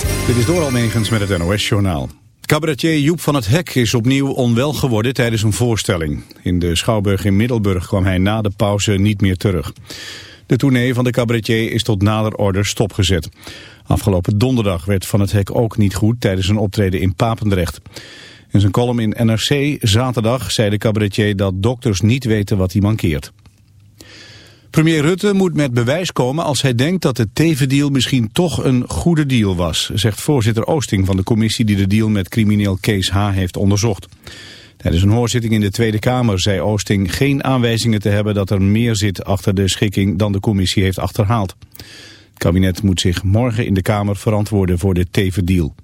Dit is door Almegens met het NOS-journaal. Cabaretier Joep van het Hek is opnieuw onwel geworden tijdens een voorstelling. In de Schouwburg in Middelburg kwam hij na de pauze niet meer terug. De tournee van de cabaretier is tot nader order stopgezet. Afgelopen donderdag werd Van het Hek ook niet goed tijdens een optreden in Papendrecht. In zijn column in NRC zaterdag zei de cabaretier dat dokters niet weten wat hij mankeert. Premier Rutte moet met bewijs komen als hij denkt dat de tevendeal misschien toch een goede deal was, zegt voorzitter Oosting van de commissie die de deal met crimineel Kees H. heeft onderzocht. Tijdens een hoorzitting in de Tweede Kamer zei Oosting geen aanwijzingen te hebben dat er meer zit achter de schikking dan de commissie heeft achterhaald. Het kabinet moet zich morgen in de Kamer verantwoorden voor de tevendeal.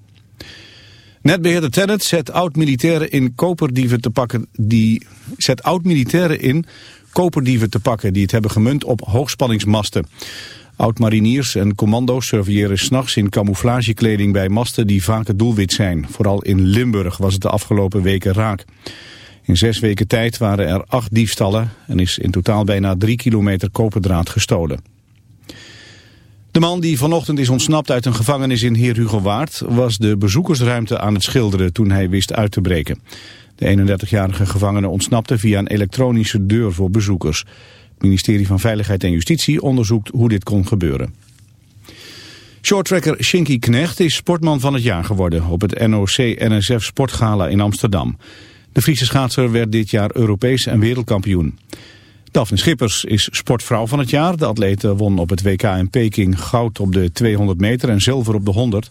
Netbeheerder Tennet zet oud-militairen in koperdieven te pakken die zet oud-militairen in koperdieven te pakken die het hebben gemunt op hoogspanningsmasten. Oud-mariniers en commando's surveilleren s'nachts in camouflagekleding bij masten die vaak het doelwit zijn. Vooral in Limburg was het de afgelopen weken raak. In zes weken tijd waren er acht diefstallen en is in totaal bijna drie kilometer koperdraad gestolen. De man die vanochtend is ontsnapt uit een gevangenis in Heer Waard was de bezoekersruimte aan het schilderen toen hij wist uit te breken. De 31-jarige gevangene ontsnapte via een elektronische deur voor bezoekers. Het ministerie van Veiligheid en Justitie onderzoekt hoe dit kon gebeuren. Shorttracker Shinky Knecht is sportman van het jaar geworden op het NOC-NSF Sportgala in Amsterdam. De Friese schaatser werd dit jaar Europees en wereldkampioen. Daphne Schippers is sportvrouw van het jaar. De atlete won op het WK in Peking goud op de 200 meter en zilver op de 100.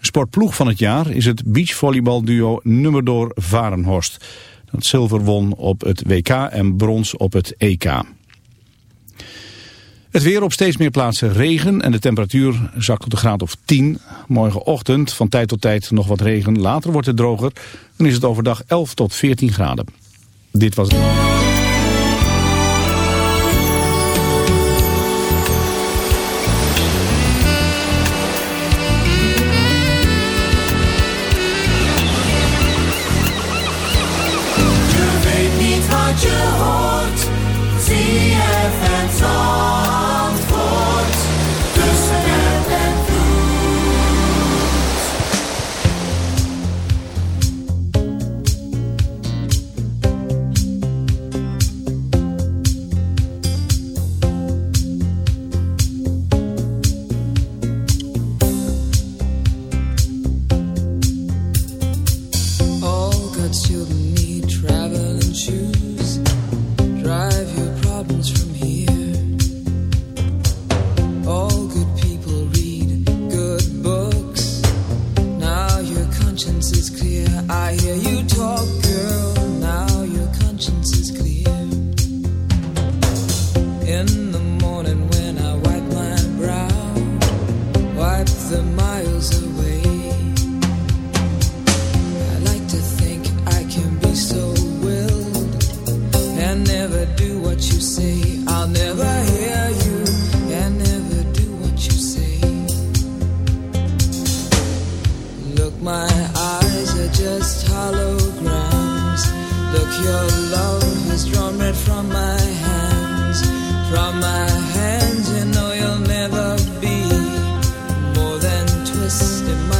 Sportploeg van het jaar is het beachvolleybalduo Nummerdoor Varenhorst. Dat zilver won op het WK en brons op het EK. Het weer op steeds meer plaatsen regen en de temperatuur zakt tot een graad of 10. Morgenochtend van tijd tot tijd nog wat regen. Later wordt het droger. Dan is het overdag 11 tot 14 graden. Dit was het. My.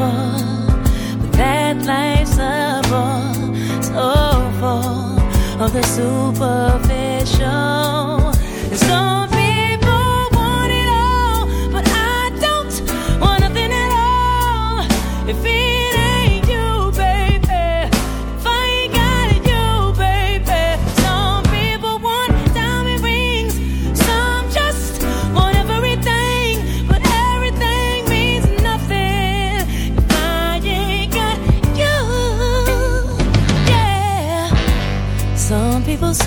but that life's a bore, so full of the superficial.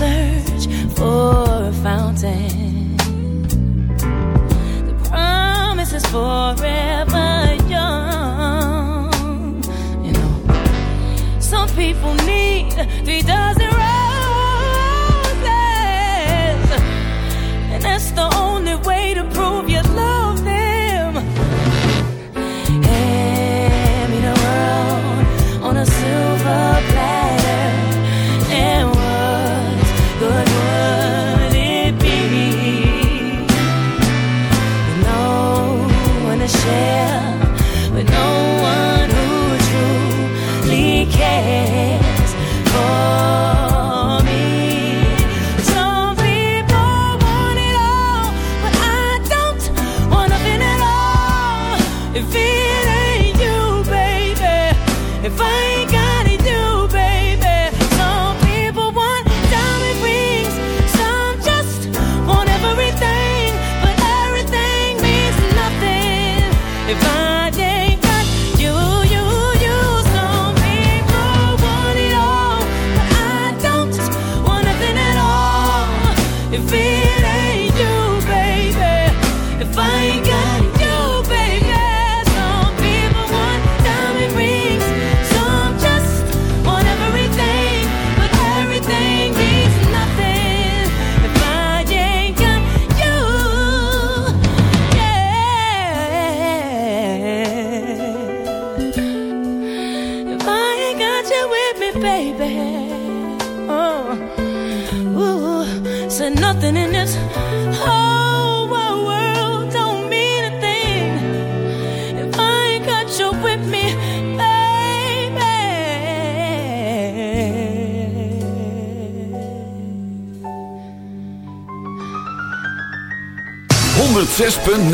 search for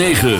9.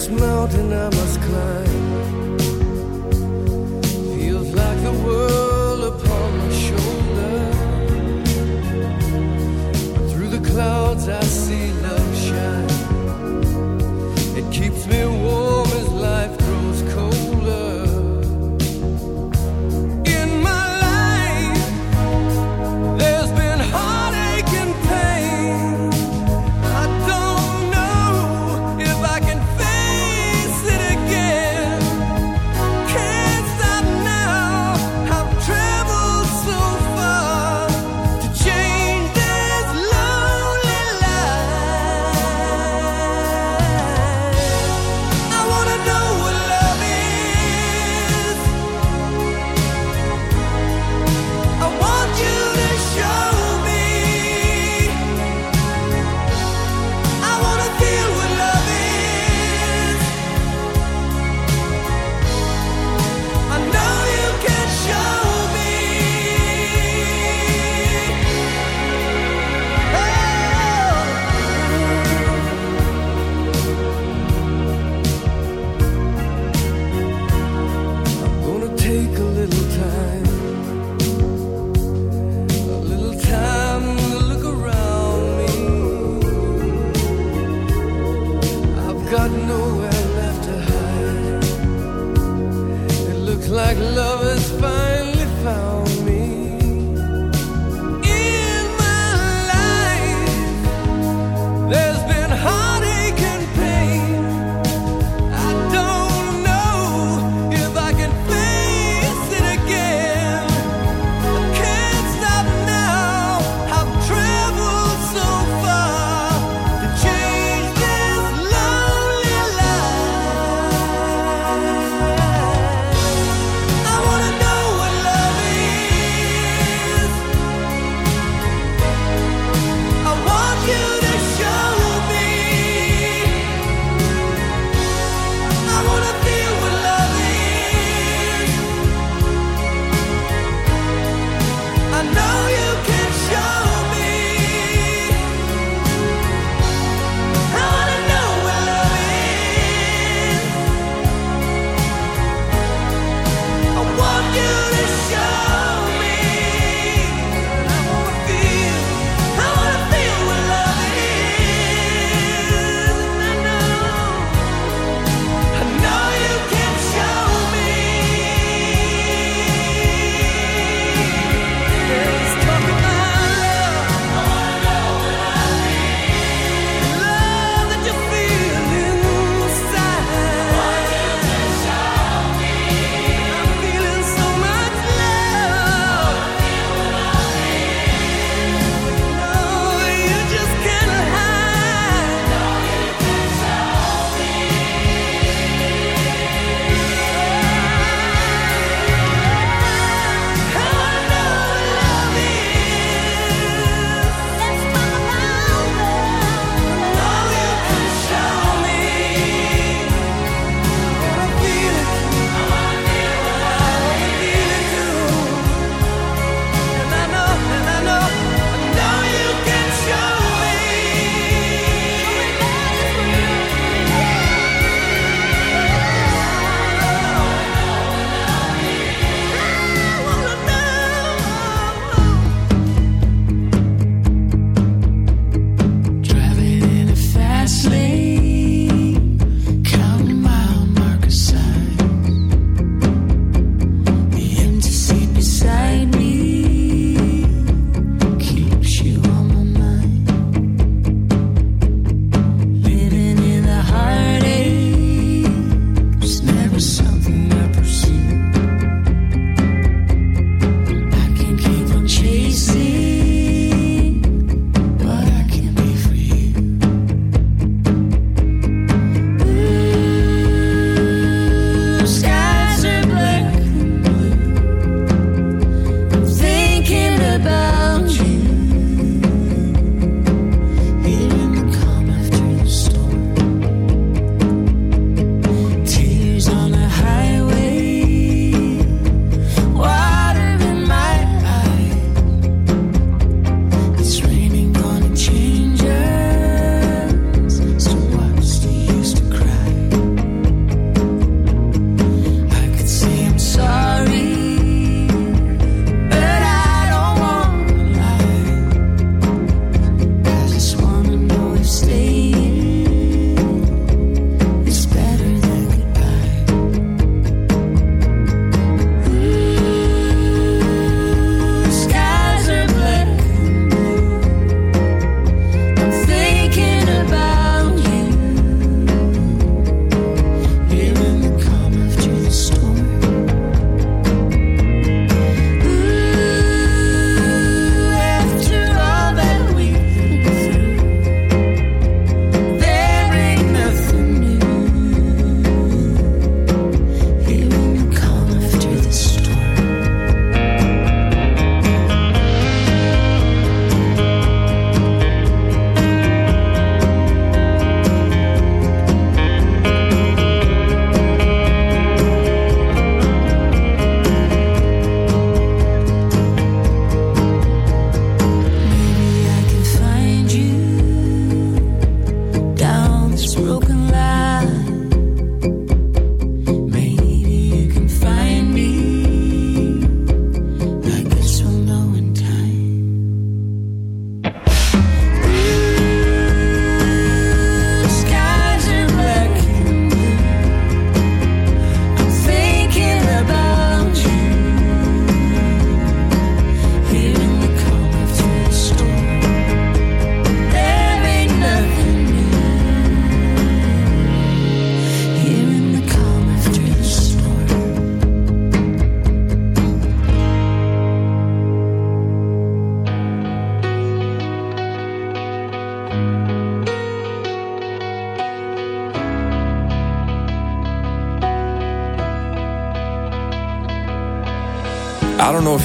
This mountain I must climb.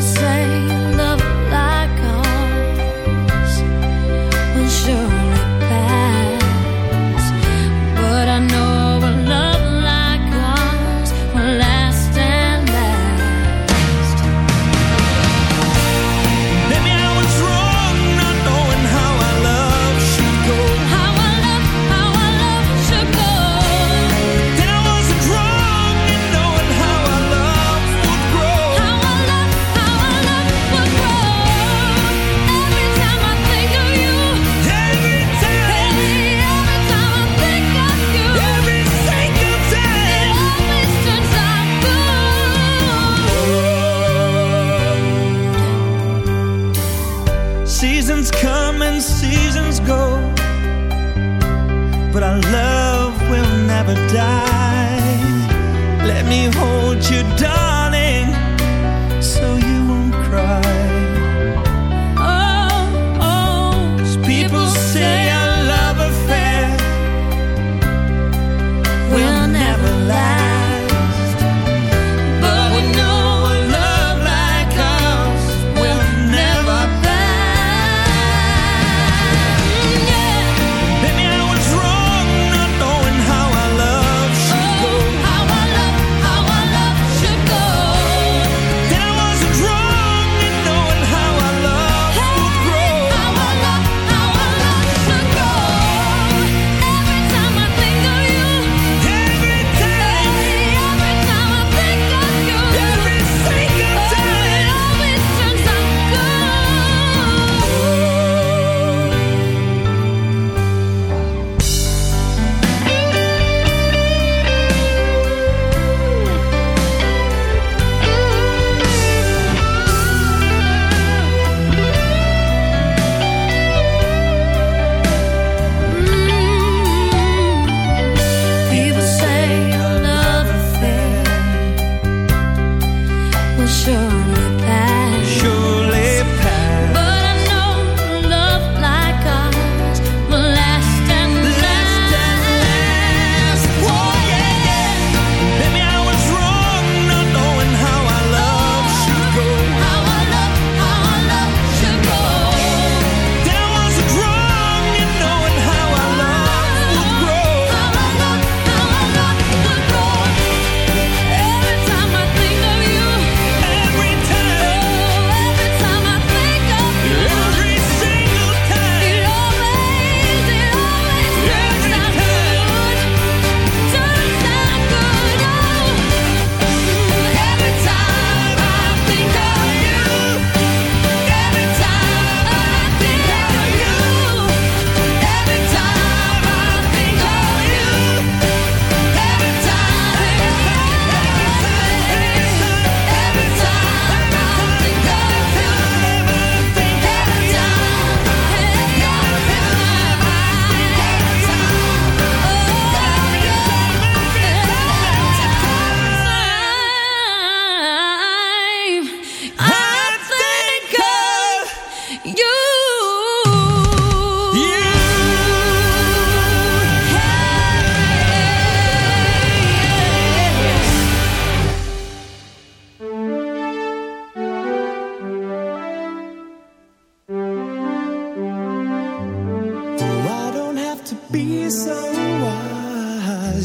Say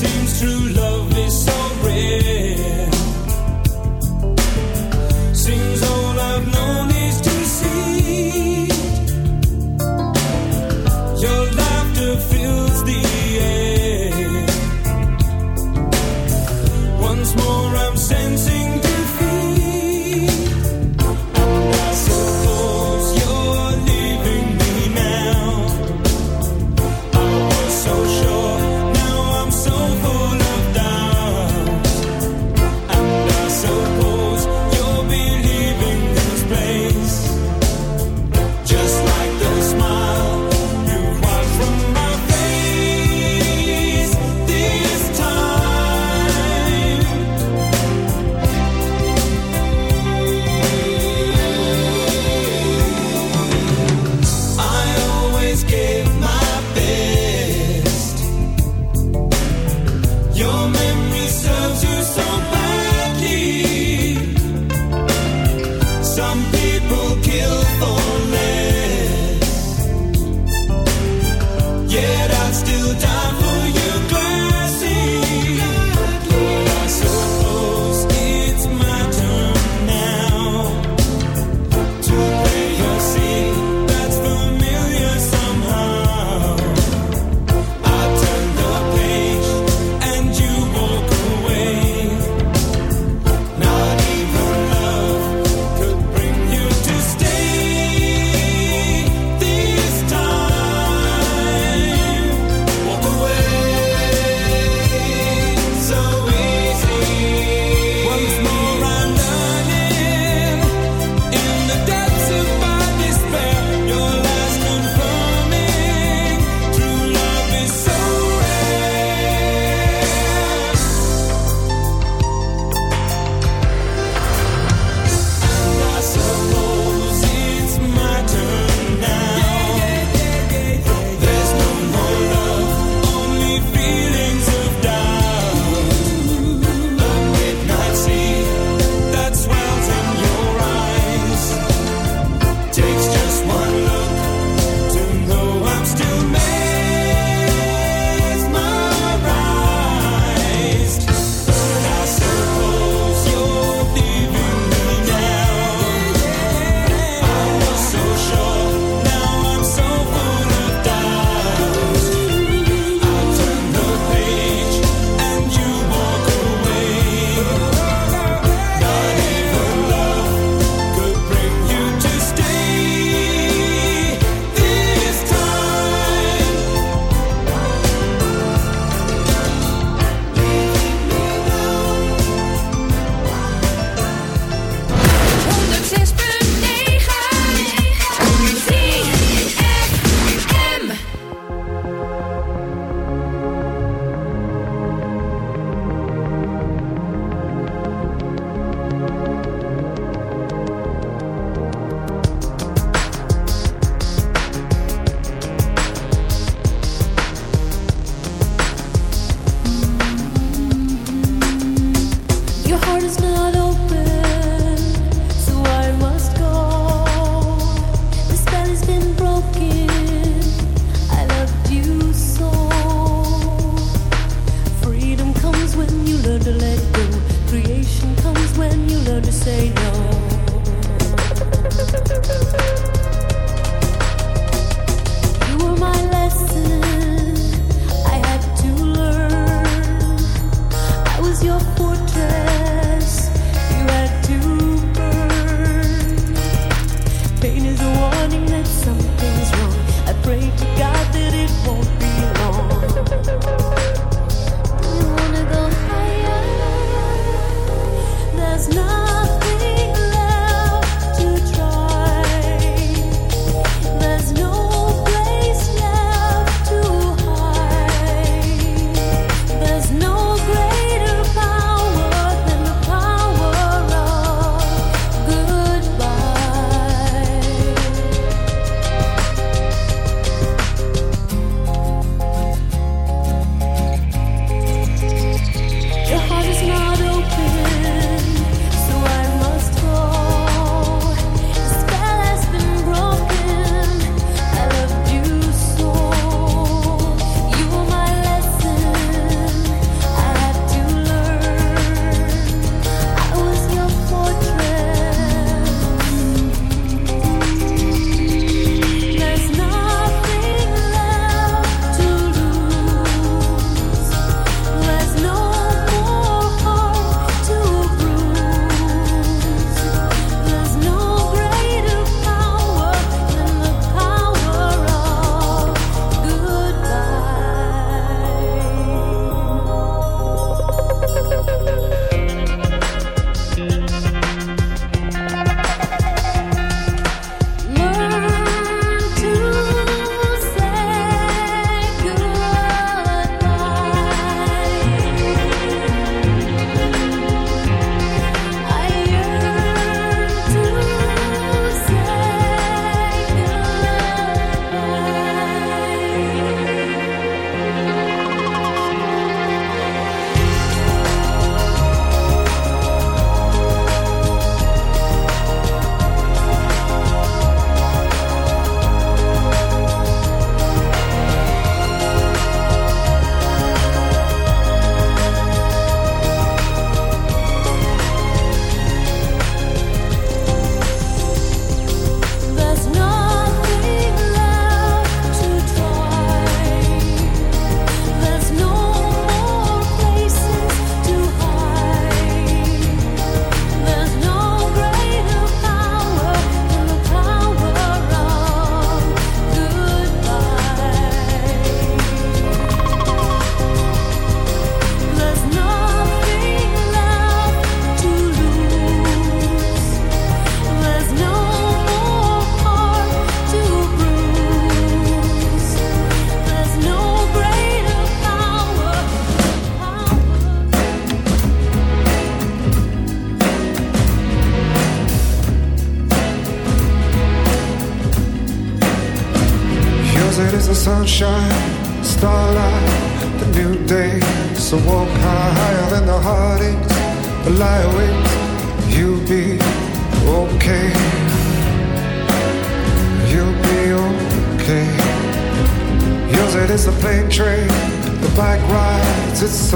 seems true love is so rare. learn to let go. Creation comes when you learn to say no.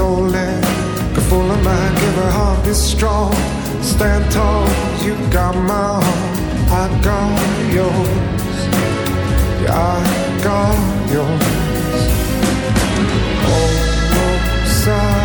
rolling. Could full of mind, give her heart is strong. Stand tall, you got my heart, I got yours. Yeah, I got yours. Oh, oh, sorry.